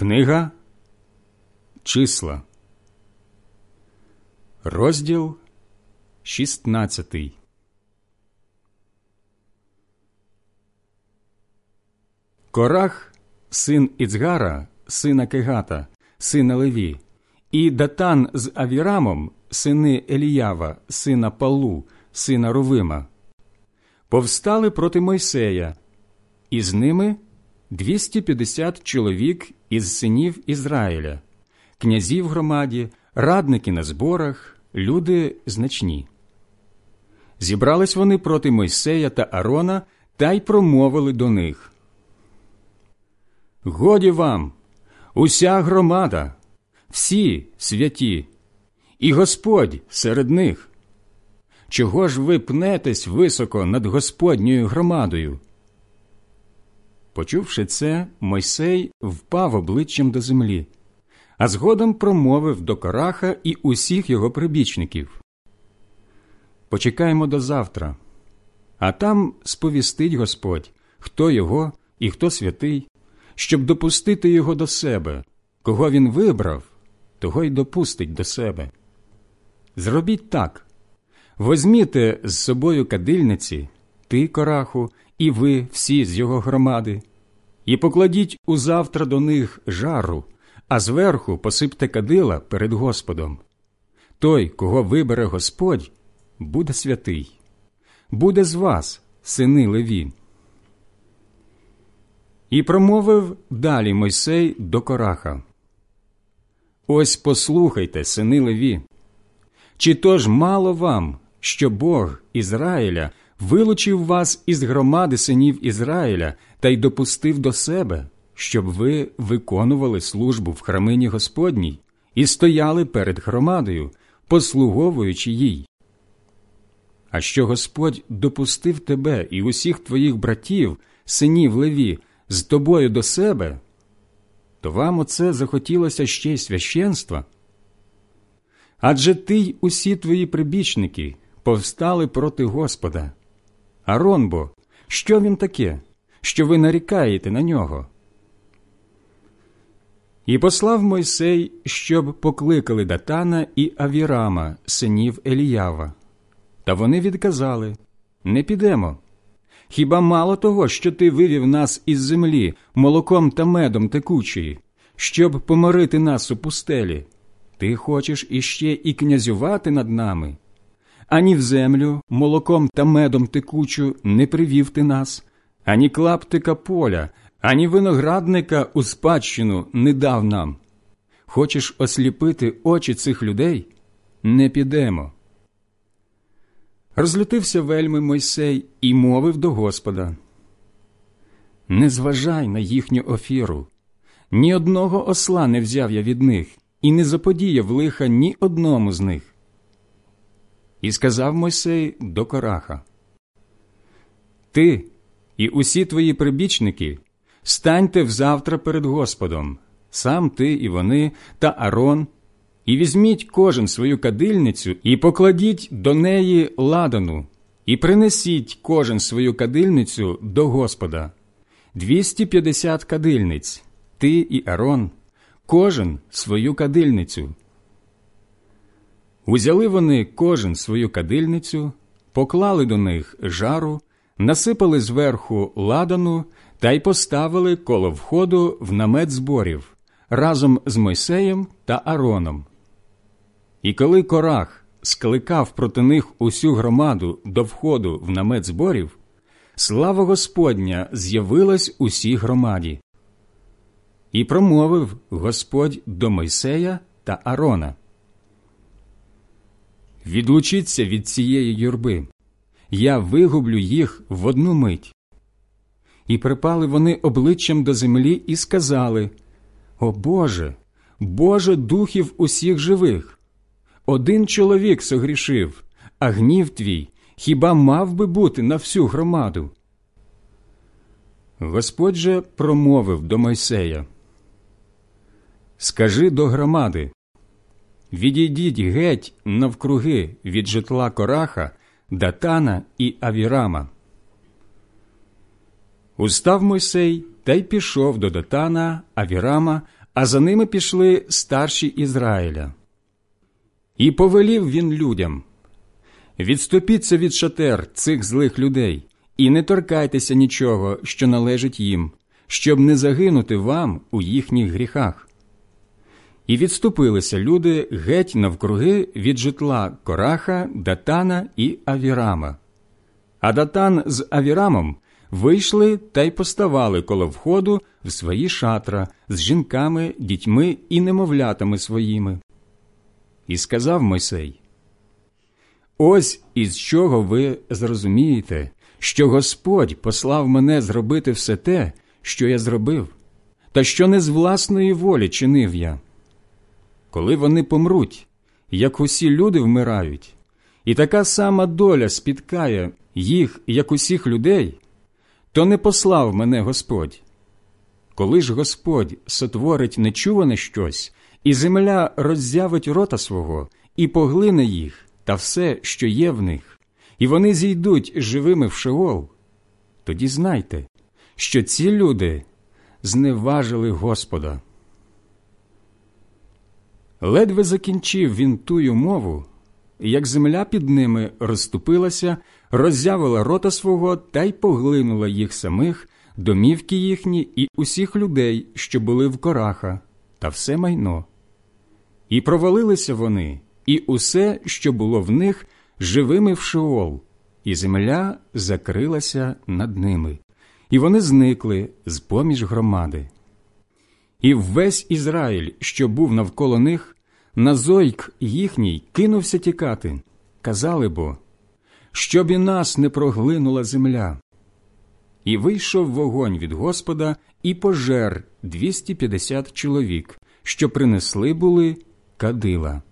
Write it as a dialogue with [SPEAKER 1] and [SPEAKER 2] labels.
[SPEAKER 1] Книга. Числа, розділ 16 Корах, син Іцгара, сина Кегата, сина Леві, і Датан з Авірамом, сини Еліява, сина Палу, сина Рувима, повстали проти Мойсея, і з ними 250 чоловік із синів Ізраїля, князі в громаді, радники на зборах, люди значні. Зібрались вони проти Мойсея та Арона та й промовили до них. Годі вам, уся громада, всі святі, і Господь серед них. Чого ж ви пнетесь високо над Господньою громадою? Почувши це, Мойсей впав обличчям до землі, а згодом промовив до Кораха і усіх його прибічників. Почекаємо до завтра, а там сповістить Господь, хто його і хто святий, щоб допустити його до себе, кого він вибрав, того й допустить до себе. Зробіть так возьміте з собою кадильниці, ти, кораху, і ви всі з його громади, і покладіть узавтра до них жару, а зверху посипте кадила перед Господом. Той, кого вибере Господь, буде святий, буде з вас, сини Леві. І промовив далі Мойсей до Кораха. Ось послухайте, сини Леві. Чи то ж мало вам, що Бог Ізраїля вилучив вас із громади синів Ізраїля та й допустив до себе, щоб ви виконували службу в храмині Господній і стояли перед громадою, послуговуючи їй. А що Господь допустив тебе і усіх твоїх братів, синів Леві, з тобою до себе, то вам оце захотілося ще й священства? Адже ти й усі твої прибічники повстали проти Господа. Арон бо, що він таке, що ви нарікаєте на нього? І послав Мойсей, щоб покликали Датана і Авірама, синів Еліява. Та вони відказали не підемо. Хіба мало того, що ти вивів нас із землі молоком та медом текучої, щоб поморити нас у пустелі? Ти хочеш іще і князювати над нами? Ані в землю молоком та медом текучу не привів ти нас, ані клаптика поля, ані виноградника у спадщину не дав нам. Хочеш осліпити очі цих людей? Не підемо. Розлютився вельми Мойсей і мовив до Господа Не зважай на їхню офіру. Ні одного осла не взяв я від них, і не заподіяв лиха ні одному з них. І сказав Мойсей до Кораха Ти і усі твої прибічники станьте взавтра перед Господом, сам ти і вони та Арон, і візьміть кожен свою кадильницю і покладіть до неї ладану, і принесіть кожен свою кадильницю до Господа. Двісті п'ятдесят кадильниць, ти і Арон, кожен свою кадильницю. Узяли вони кожен свою кадильницю, поклали до них жару, насипали зверху ладану та й поставили коло входу в намет зборів разом з Мойсеєм та Ароном. І коли корах скликав проти них усю громаду до входу в намет зборів, слава Господня з'явилась усій громаді. І промовив Господь до Мойсея та Арона. Відлучіться від цієї юрби, я вигублю їх в одну мить. І припали вони обличчям до землі і сказали О Боже, Боже духів усіх живих! Один чоловік согрішив, а гнів твій хіба мав би бути на всю громаду? Господь же промовив до Мойсея Скажи до громади Відійдіть геть навкруги від житла Кораха, Датана і Авірама. Устав Мойсей та й пішов до Датана, Авірама, а за ними пішли старші Ізраїля. І повелів він людям Відступіться від шатер цих злих людей, і не торкайтеся нічого, що належить їм, щоб не загинути вам у їхніх гріхах. І відступилися люди геть навкруги від житла Кораха, Датана і Авірама. А Датан з Авірамом вийшли та й поставали коло входу в свої шатра з жінками, дітьми і немовлятами своїми. І сказав Мойсей: Ось із чого ви зрозумієте, що Господь послав мене зробити все те, що я зробив, та що не з власної волі чинив я. Коли вони помруть, як усі люди вмирають, і така сама доля спіткає їх, як усіх людей, то не послав мене Господь. Коли ж Господь сотворить нечуване щось, і земля роззявить рота свого, і поглине їх та все, що є в них, і вони зійдуть живими в Шеол, тоді знайте, що ці люди зневажили Господа. Ледве закінчив він тую мову, як земля під ними розступилася, роззявила рота свого та й поглинула їх самих, домівки їхні і усіх людей, що були в кораха, та все майно. І провалилися вони, і усе, що було в них, живими в Шеол, і земля закрилася над ними, і вони зникли з поміж громади. І весь Ізраїль, що був навколо них, на зойк їхній кинувся тікати. Казали бо, щоб і нас не проглинула земля. І вийшов вогонь від Господа і пожер 250 чоловік, що принесли були кадила.